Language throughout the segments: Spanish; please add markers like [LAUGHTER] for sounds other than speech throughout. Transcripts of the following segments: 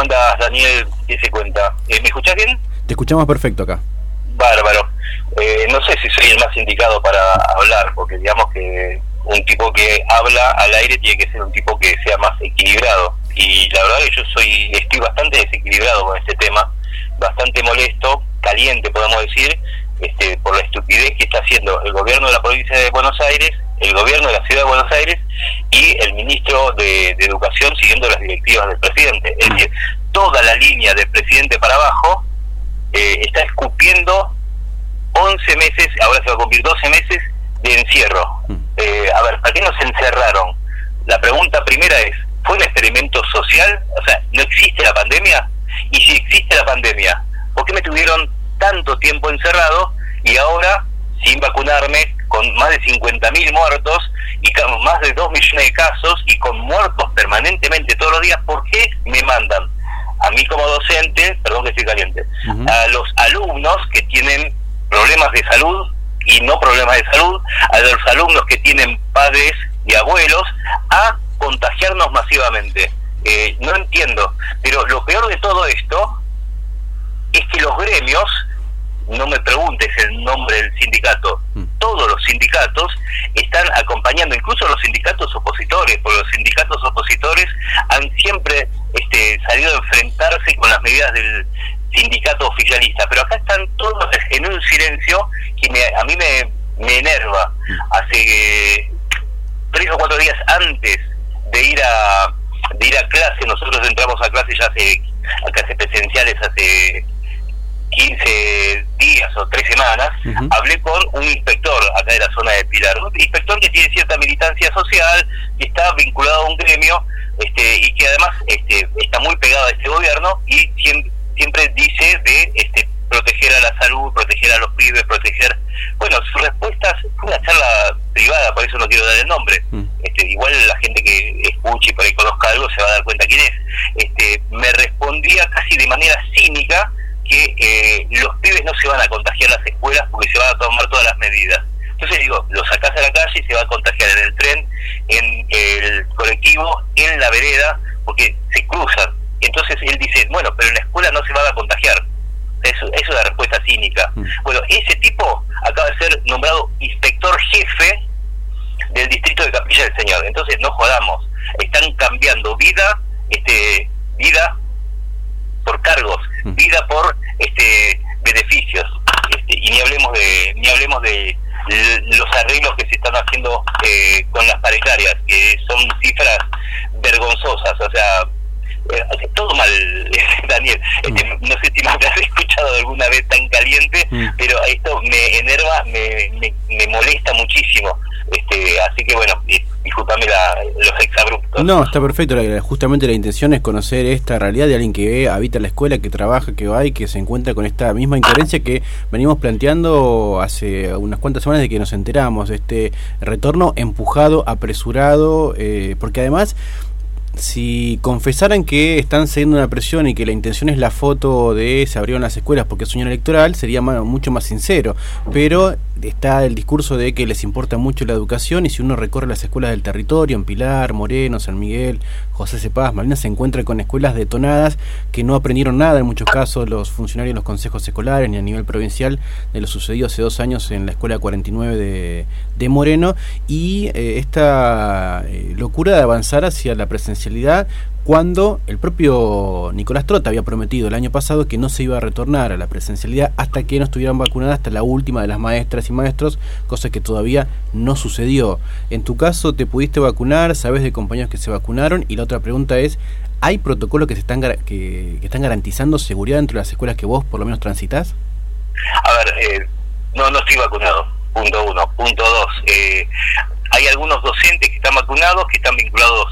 ¿Cómo andas, Daniel? ¿Qué se cuenta? ¿Me escuchás bien? Te escuchamos perfecto acá. Bárbaro. no sé si soy el más indicado para hablar, porque digamos que un tipo que habla al aire tiene que ser un tipo que sea más equilibrado. Y la verdad que yo soy estoy bastante desequilibrado con este tema, bastante molesto, caliente podemos decir, este, por la estupidez que está haciendo el gobierno de la provincia de Buenos Aires, el gobierno de la ciudad de Buenos Aires y el ministro de, Educación siguiendo las directivas del presidente. Es decir, toda la línea del presidente para abajo eh, está escupiendo 11 meses, ahora se va a cumplir 12 meses de encierro. Mm. Eh, a ver, ¿para qué nos encerraron? La pregunta primera es, ¿fue un experimento social? O sea, ¿no existe la pandemia? Y si existe la pandemia, ¿por qué me tuvieron tanto tiempo encerrado y ahora, sin vacunarme, con más de 50.000 muertos y más de 2 millones de casos y con muertos permanentemente todos los días, ¿por qué me mandan a mí como docente, perdón que estoy caliente, a los alumnos que tienen problemas de salud y no problemas de salud, a los alumnos que tienen padres y abuelos, a contagiarnos masivamente. Eh, no entiendo, pero lo peor de todo esto es que los gremios, no me preguntes el nombre del sindicato, mm. todos los sindicatos están acompañando, incluso los sindicatos opositores, porque los sindicatos opositores han siempre este, salido a enfrentarse con las medidas del, sindicato oficialista, pero acá están todos en un silencio que a mí me, me enerva. Hace tres o cuatro días antes de ir a de ir a clase, nosotros entramos a clase ya hace a clases presenciales hace 15 días o tres semanas, hablé con un inspector acá de la zona de Pilar, un inspector que tiene cierta militancia social, que está vinculado a un gremio este, y que además este, está muy pegado a este gobierno y siempre siempre dice de este, proteger a la salud, proteger a los pibes, proteger... Bueno, sus respuestas fue una charla privada, por eso no quiero dar el nombre. Mm. Este, igual la gente que escuche y por ahí conozca algo se va a dar cuenta quién es. Este, me respondía casi de manera cínica que eh, los pibes no se van a contagiar en las escuelas porque se van a tomar todas las medidas. Entonces digo, lo sacás a la calle y se va a contagiar en el tren, en el colectivo, en la vereda, porque se cruzan entonces él dice, bueno, pero en la escuela no se va a contagiar. Eso, es una respuesta cínica. Mm. Bueno, ese tipo acaba de ser nombrado inspector jefe del distrito de Capilla del Señor. Entonces no jodamos, están cambiando vida, este, vida por cargos, vida por este beneficios. Este, y ni hablemos de, ni hablemos de los arreglos que se están haciendo eh, con las paritarias, que son cifras vergonzosas, o sea, todo mal, [LAUGHS] Daniel. Este, mm. no sé si me has [LAUGHS] escuchado alguna vez tan caliente, mm. pero esto me enerva, me, me, molesta muchísimo. Este, así que bueno, disculpame los exabruptos. No, está perfecto. Justamente la intención es conocer esta realidad de alguien que habita la escuela, que trabaja, que va y que se encuentra con esta misma incoherencia que venimos planteando hace unas cuantas semanas de que nos enteramos. Este retorno empujado, apresurado, eh, porque además si confesaran que están cediendo una presión y que la intención es la foto de se abrieron las escuelas porque es un electoral, sería mucho más sincero. Pero está el discurso de que les importa mucho la educación y si uno recorre las escuelas del territorio, en Pilar, Moreno, San Miguel, José Cepaz, Malina, se encuentra con escuelas detonadas que no aprendieron nada en muchos casos los funcionarios de los consejos escolares ni a nivel provincial de lo sucedido hace dos años en la escuela 49 de, de Moreno. Y eh, esta eh, locura de avanzar hacia la presencialidad cuando el propio Nicolás Trota había prometido el año pasado que no se iba a retornar a la presencialidad hasta que no estuvieran vacunadas hasta la última de las maestras y maestros, cosa que todavía no sucedió. En tu caso, ¿te pudiste vacunar? ¿Sabes de compañeros que se vacunaron? Y la otra pregunta es, ¿hay protocolos que, se están, que, están garantizando seguridad dentro de las escuelas que vos por lo menos transitas? A ver, eh, no, no estoy vacunado, punto uno. Punto dos, eh, hay algunos docentes que están vacunados, que están vinculados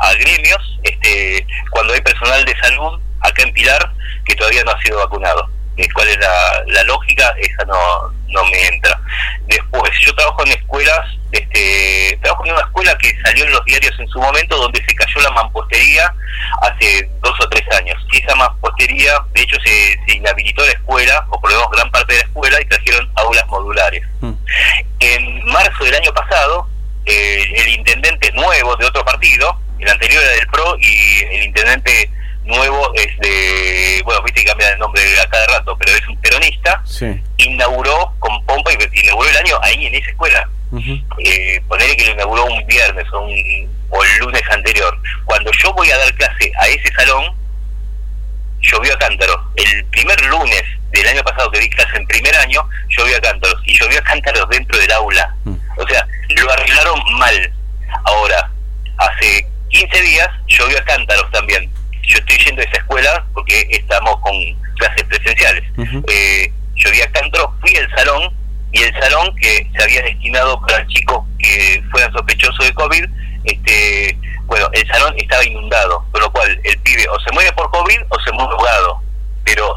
a, gremios, este, cuando hay personal de salud acá en Pilar que todavía no ha sido vacunado. Eh, ¿Cuál es la, lógica? Esa no, no me entra. Después, yo trabajo en escuelas, este, trabajo en una escuela que salió en los diarios en su momento, donde se cayó la mampostería hace dos o tres años. Y esa mampostería, de hecho, se, se inhabilitó la escuela, o por lo menos gran parte de la escuela, y trajeron aulas modulares. Mm. En marzo del año pasado, eh, el intendente nuevo de otro partido, el anterior era del PRO y el intendente nuevo es de, bueno, viste que cambia el nombre a cada rato, pero es un peronista, inauguró con pompa y inauguró el año ahí en esa escuela. eh, ponerle que lo inauguró un viernes o, un, o el lunes anterior. Cuando yo voy a dar clase a ese salón, llovió a cántaros. El primer lunes del año pasado que di clase en primer año, llovió a cántaros. Y llovió a cántaros dentro del aula. Mm. O sea, lo arreglaron mal. Ahora, hace 15 días llovió a cántaros también. Yo estoy yendo a esa escuela porque estamos con clases presenciales. eh, llovía a cántaros, fui al salón y el salón que se había destinado para chicos que fueran sospechosos de COVID, este bueno, el salón estaba inundado, con lo cual el pibe o se muere por COVID o se muere ahogado. Pero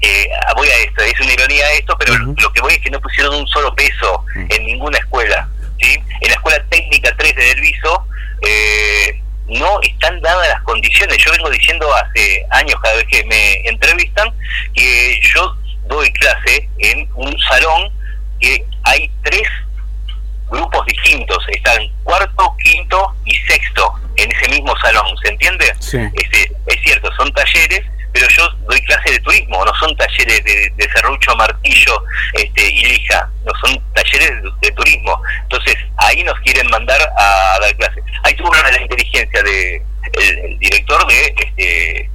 eh, voy a esto, es una ironía esto, pero lo que voy es que no pusieron un solo peso en ninguna escuela. ¿sí? En la escuela técnica 3 de Delviso eh, no están dadas las condiciones. Yo vengo diciendo hace años, cada vez que me entrevistan, que yo doy clase en un salón que hay tres grupos distintos, están cuarto, quinto y sexto en ese mismo salón, ¿se entiende? Este, es cierto, son talleres, pero yo doy clase de turismo, no son talleres de, de martillo este, y lija, no son talleres de, turismo. Entonces, ahí nos quieren mandar a, dar clases. Ahí tuvo una de la inteligencia de el, director de este,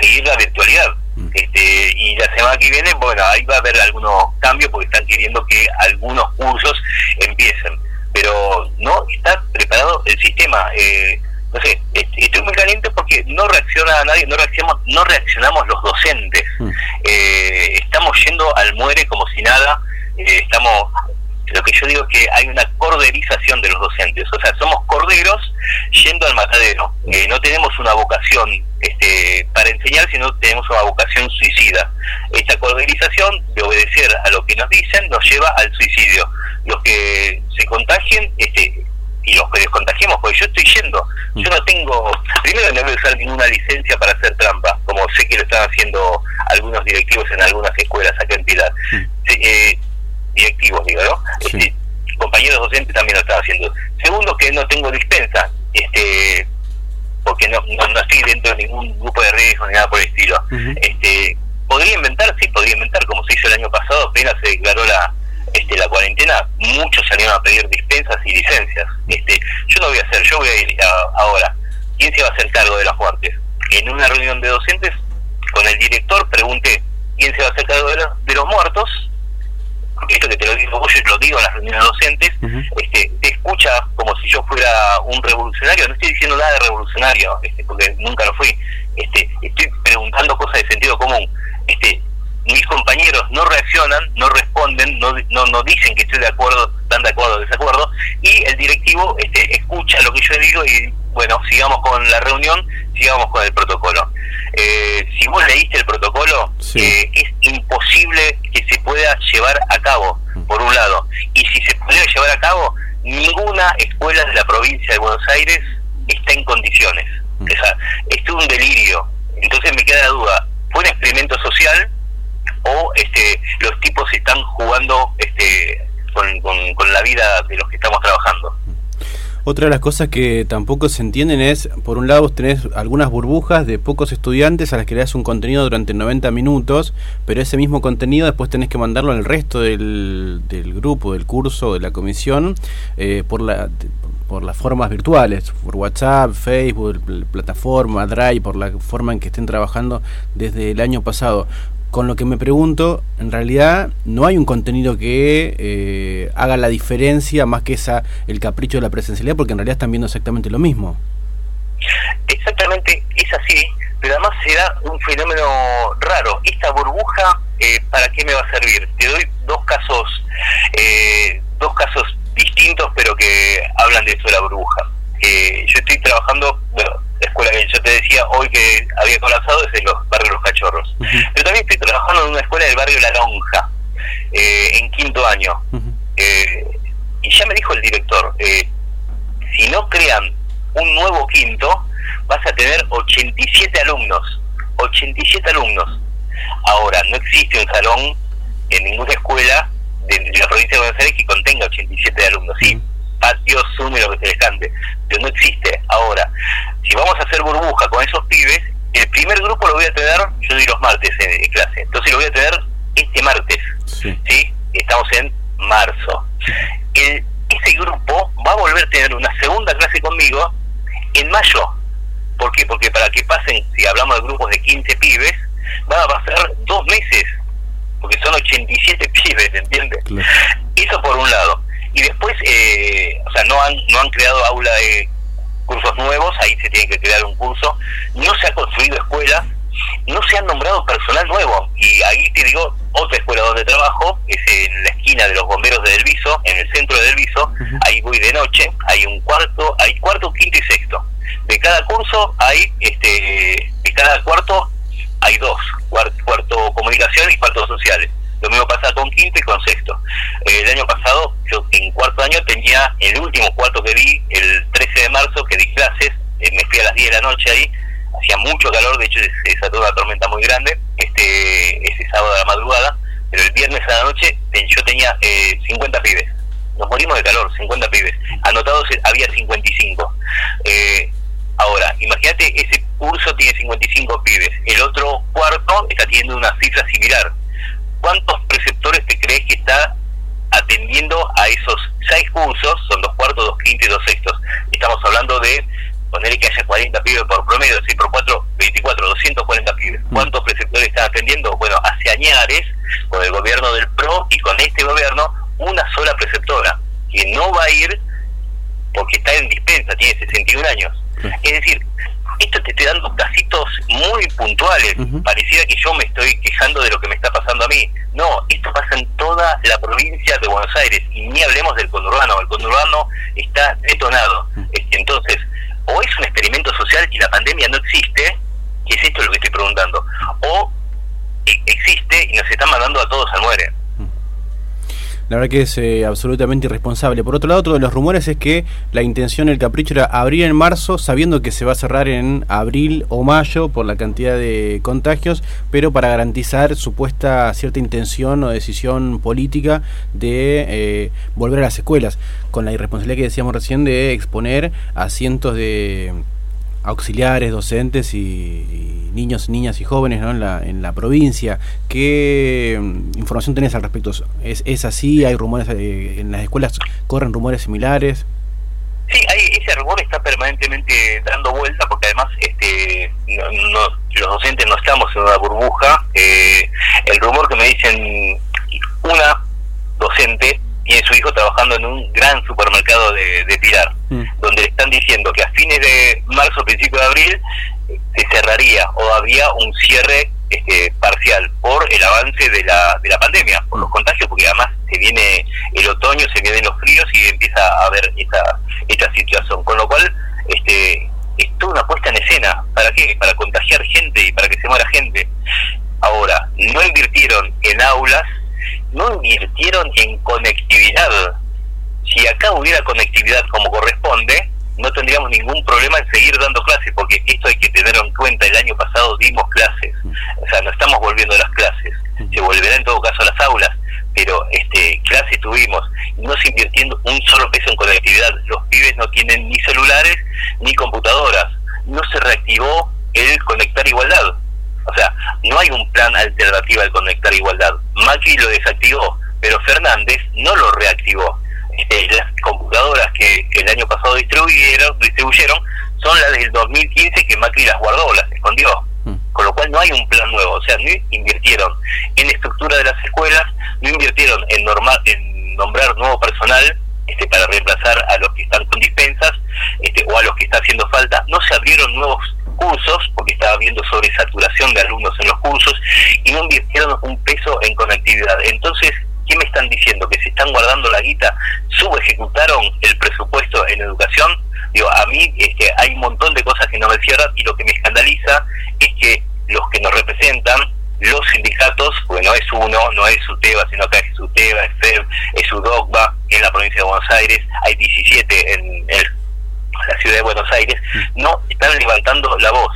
seguir la virtualidad. Mm. Este, y la semana que viene, bueno, ahí va a haber algunos cambios porque están queriendo que algunos cursos empiecen. Pero no está preparado el sistema. Eh, no sé, estoy muy caliente porque no reacciona a nadie, no reaccionamos, no reaccionamos los docentes. Mm. Eh, estamos yendo al muere como si nada, eh, estamos lo que yo digo es que hay una corderización de los docentes, o sea, somos corderos yendo al matadero, eh, no tenemos una vocación este, para enseñar, sino tenemos una vocación suicida. Esta corderización de obedecer a lo que nos dicen nos lleva al suicidio. Los que se contagien, este, y los que descontagiemos, porque yo estoy yendo, yo no tengo, primero no voy a usar ninguna licencia para hacer trampa, como sé que lo están haciendo algunos directivos en algunas escuelas acá en Pilar. Eh, directivos, digo, ¿no? Este, compañeros docentes también lo están haciendo. Segundo, que no tengo dispensa, este porque no, no, estoy dentro de ningún grupo de riesgo ni nada por el estilo. este Podría inventar, sí, podría inventar, como se hizo el año pasado, apenas se declaró la este, la cuarentena, muchos salieron a pedir dispensas y licencias. este Yo no voy a hacer, yo voy a ir ahora. ¿Quién se va a hacer cargo de las muertes? En una reunión de docentes, con el director, pregunté, ¿quién se va a hacer cargo de, de los muertos? esto que te lo digo yo lo digo en las reuniones docentes, este, te escucha como si yo fuera un revolucionario, no estoy diciendo nada de revolucionario, este, porque nunca lo fui, este, estoy preguntando cosas de sentido común. Este, mis compañeros no reaccionan, no responden, no, no, no dicen que estoy de acuerdo, están de acuerdo o desacuerdo, y el directivo este, escucha lo que yo digo y bueno, sigamos con la reunión, sigamos con el protocolo. Eh, si vos leíste el protocolo, eh, es imposible que se pueda llevar a cabo, por un lado. Y si se pudiera llevar a cabo, ninguna escuela de la provincia de Buenos Aires está en condiciones. Mm. O sea, es un delirio. Entonces me queda la duda, ¿fue un experimento social o este, los tipos están jugando este, con, con la vida de los que estamos trabajando? Otra de las cosas que tampoco se entienden es, por un lado, tenés algunas burbujas de pocos estudiantes a las que le das un contenido durante 90 minutos, pero ese mismo contenido después tenés que mandarlo al resto del, del grupo, del curso, de la comisión, eh, por la por las formas virtuales, por WhatsApp, Facebook, plataforma, Drive, por la forma en que estén trabajando desde el año pasado con lo que me pregunto, en realidad no hay un contenido que eh, haga la diferencia más que esa el capricho de la presencialidad, porque en realidad están viendo exactamente lo mismo. Exactamente, es así, pero además se da un fenómeno raro. Esta burbuja, eh, ¿para qué me va a servir? Te doy dos casos, eh, dos casos distintos, pero que hablan de esto de la burbuja. yo estoy trabajando, bueno, escuela que yo te decía hoy que había colapsado es en los barrios Los Cachorros. Pero también estoy trabajando en una escuela del barrio La Lonja, eh, en quinto año. Eh, y ya me dijo el director, eh, si no crean un nuevo quinto, vas a tener 87 alumnos. 87 alumnos. Ahora, no existe un salón en ninguna escuela de, la provincia de Buenos Aires que contenga 87 alumnos. Sí, patio, Zoom lo que se les cante, pero no existe. Ahora, si vamos a hacer burbuja con esos pibes, el primer lo voy a tener, yo doy los martes en, clase, entonces lo voy a tener este martes, ¿sí? Estamos en marzo. El, ese grupo va a volver a tener una segunda clase conmigo en mayo. ¿Por qué? Porque para que pasen, si hablamos de grupos de 15 pibes, van a pasar dos meses, porque son 87 [LAUGHS] pibes, ¿entiendes? Eso por un lado. Y después, eh, o sea, no han, no han creado aula de cursos nuevos, ahí se tiene que crear un curso, no se ha construido escuelas, no se han nombrado personal nuevo. Y ahí te digo, otra escuela donde trabajo es en la esquina de los bomberos de Delviso, en el centro de Delviso, ahí voy de noche, hay un cuarto, hay cuarto, quinto y sexto. De cada curso hay, este, de cada cuarto hay dos, cuarto, comunicación y cuarto sociales. Lo mismo pasa con quinto y con sexto. Eh, el año pasado, yo en cuarto año tenía el último cuarto que di, el 13 de marzo, que di clases, eh, me fui a las 10 de la noche ahí, hacía mucho calor, de hecho se desató una tormenta muy grande, este ese sábado a la madrugada, pero el viernes a la noche yo tenía eh, 50 pibes. Nos morimos de calor, 50 pibes. Anotados había 55. Eh, ahora, imagínate, ese curso tiene 55 pibes. El otro cuarto está teniendo una cifra similar. ¿Cuántos preceptores te crees que está atendiendo a esos seis cursos? Son dos cuartos, dos quintos y dos sextos. Estamos hablando de poner que haya 40 pibes por promedio, 6 por 4, 24, 240 pibes. Mm. ¿Cuántos preceptores están atendiendo? Bueno, hace añares, con el gobierno del PRO y con este gobierno, una sola preceptora, que no va a ir porque está en dispensa, tiene 61 años. Es decir, esto te estoy dando casitos muy puntuales. Pareciera que yo me estoy quejando de lo que me está pasando a mí. No, esto pasa en toda la provincia de Buenos Aires y ni hablemos del conurbano. El conurbano está detonado. Entonces, o es un experimento social y la pandemia no existe, que es esto lo que estoy preguntando, o e-, existe y nos están mandando a todos al muere. La verdad que es eh, absolutamente irresponsable. Por otro lado, otro de los rumores es que la intención, el capricho era abrir en marzo, sabiendo que se va a cerrar en abril o mayo por la cantidad de contagios, pero para garantizar supuesta cierta intención o decisión política de eh, volver a las escuelas, con la irresponsabilidad que decíamos recién de exponer a cientos de auxiliares, docentes y, niños, niñas y jóvenes ¿no? en, la, en la provincia. ¿Qué mm, información tenés al respecto? ¿Es, es así? ¿Hay rumores? Eh, ¿En las escuelas corren rumores similares? Sí, hay, ese rumor está permanentemente dando vuelta porque además este, los docentes no estamos en una burbuja. Eh, el rumor que me dicen una docente tiene su hijo trabajando en un gran supermercado de, de Pilar, mm. donde le están diciendo que a fines de marzo, principio de abril, eh, se cerraría o habría un cierre este, parcial por el avance de la, de la pandemia, por los contagios, porque además se viene el otoño, se vienen los fríos y empieza a haber esta, esta situación. Con lo cual, este, es toda una puesta en escena. ¿Para qué? Para contagiar gente y para que se muera gente. Ahora, no invirtieron en aulas no invirtieron en conectividad. Si acá hubiera conectividad como corresponde, no tendríamos ningún problema en seguir dando clases, porque esto hay que tenerlo en cuenta. El año pasado dimos clases, o sea, no estamos volviendo a las clases. Se volverá en todo caso a las aulas, pero este clases tuvimos. No se invirtiendo un solo peso en conectividad. Los pibes no tienen ni celulares ni computadoras. No se reactivó el conectar igualdad. O sea, no hay un plan alternativo al conectar igualdad. Macri lo desactivó, pero Fernández no lo reactivó. Este, las computadoras que, el año pasado distribuyeron, distribuyeron son las del 2015 que Macri las guardó, las escondió. Mm. Con lo cual no hay un plan nuevo. O sea, no invirtieron en estructura de las escuelas, no invirtieron en, normal, en nombrar nuevo personal este, para reemplazar a los que están con dispensas este, o a los que está haciendo falta. No se abrieron nuevos cursos, porque estaba viendo sobresaturación de alumnos en los cursos, y no invirtieron un peso en conectividad. Entonces, ¿qué me están diciendo? ¿Que se están guardando la guita? ¿Subejecutaron el presupuesto en educación? Digo, a mí este, hay un montón de cosas que no me cierran y lo que me escandaliza es que los que nos representan, los sindicatos, porque no es uno, no es UTEBA, sino que es UTEBA, es FEB, es UDOCBA, en la provincia de Buenos Aires, hay 17 en el la ciudad de Buenos Aires, no están levantando la voz.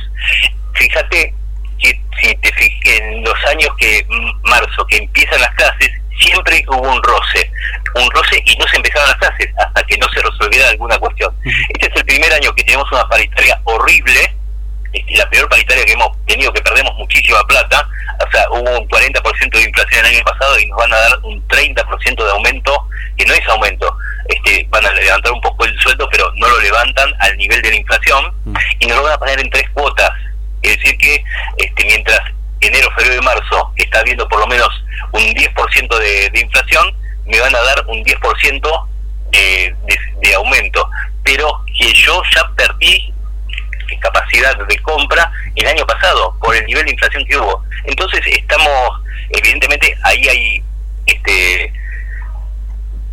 Fíjate que si te fijas en los años que marzo, que empiezan las clases, siempre hubo un roce, un roce y no se empezaron las clases hasta que no se resolviera alguna cuestión. Este es el primer año que tenemos una paritaria horrible, la peor paritaria que hemos tenido, que perdemos plata, o sea, hubo un 40% de inflación el año pasado y nos van a dar un 30% de aumento, que no es aumento, este, van a levantar un poco el sueldo, pero no lo levantan al nivel de la inflación mm. y nos lo van a poner en tres cuotas. Es decir, que este, mientras enero, febrero y marzo está habiendo por lo menos un 10% de, de inflación, me van a dar un 10% de, de, aumento, pero que yo ya perdí capacidad de compra el año pasado por el nivel de inflación que hubo. Entonces estamos, evidentemente, ahí hay este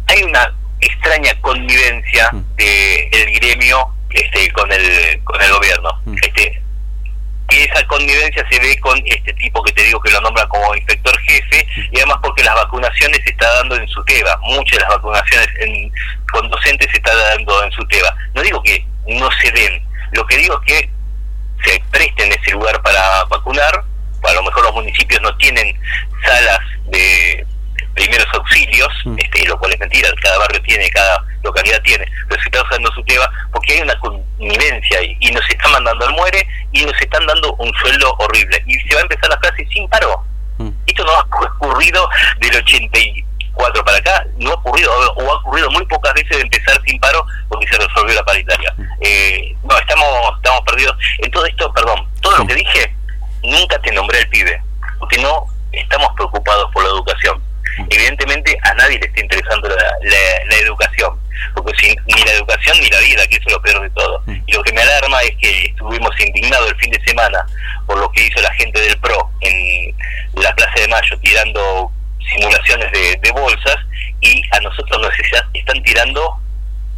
hay una extraña connivencia mm. del gremio este con el con el gobierno. Mm. Este y esa connivencia se ve con este tipo que te digo que lo nombra como inspector jefe y además porque las vacunaciones se está dando en su tema, muchas de las vacunaciones en, con docentes se está dando en su tema. No digo que no se den, lo que digo es que se presten ese lugar para vacunar, a lo mejor los municipios no tienen salas de primeros auxilios, mm. este, lo cual es mentira, cada barrio tiene, cada localidad tiene, pero se está usando su tema porque hay una connivencia ahí y nos están mandando al muere y nos están dando un sueldo horrible y se va a empezar la clase sin paro. Mm. Esto no ha ocurrido del 84 para acá, no ha ocurrido o ha ocurrido muy pocas veces de empezar sin paro porque se resolvió la paritaria. Eh, no, estamos, estamos perdidos. En todo esto, perdón, todo lo que dije, nunca te nombré el pibe, porque no estamos preocupados por la educación evidentemente a nadie le está interesando la, educación, porque sin, ni la educación ni la vida, que eso es lo peor de todo. Y lo que me alarma es que estuvimos indignados el fin de semana por lo que hizo la gente del PRO en la Plaza de Mayo tirando simulaciones de, bolsas y a nosotros nos están tirando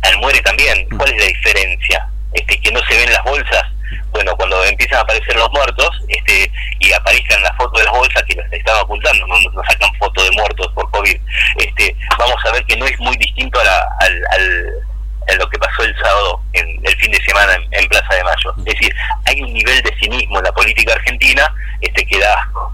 al muere también. Mm. ¿Cuál es la diferencia? Este, que no se ven las bolsas bueno, cuando empiezan a aparecer los muertos este, y aparezcan las fotos de las bolsas que las estaban ocultando, no, no sacan fotos de muertos por COVID, este, vamos a ver que no es muy distinto a, al, lo que pasó el sábado, en el fin de semana en, Plaza de Mayo. Es decir, hay un nivel de cinismo en la política argentina este, que da asco.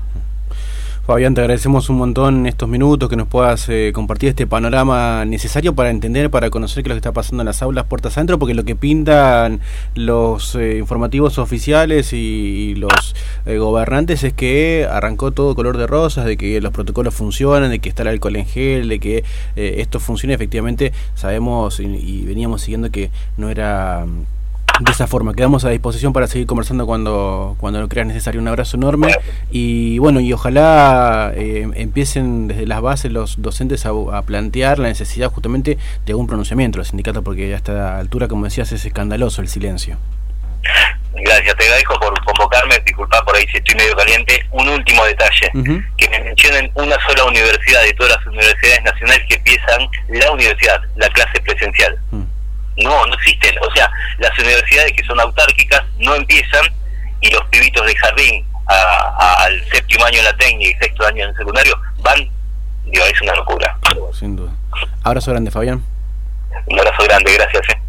Fabián, te agradecemos un montón estos minutos que nos puedas eh, compartir este panorama necesario para entender, para conocer qué es lo que está pasando en las aulas puertas adentro, porque lo que pintan los eh, informativos oficiales y, los eh, gobernantes es que arrancó todo color de rosas, de que los protocolos funcionan, de que está el alcohol en gel, de que esto funciona. Efectivamente, sabemos y veníamos siguiendo que no era de esa forma. Quedamos a disposición para seguir conversando cuando, cuando lo creas necesario. Un abrazo enorme y bueno, y ojalá eh, empiecen desde las bases los docentes a, plantear la necesidad justamente de algún pronunciamiento los sindicatos, porque a esta altura, como decías, es escandaloso el silencio. Gracias, te agradezco por convocarme, disculpa por ahí si estoy medio caliente. Un último detalle, que me mencionen una sola universidad de todas las universidades nacionales que empiezan la universidad, la clase presencial. Mm. No, no existen. O sea, las universidades que son autárquicas no empiezan y los pibitos de jardín al séptimo año en la técnica y sexto año en el secundario van, digo, es una locura. Sin duda. Abrazo grande, Fabián. Un abrazo grande, gracias. Eh.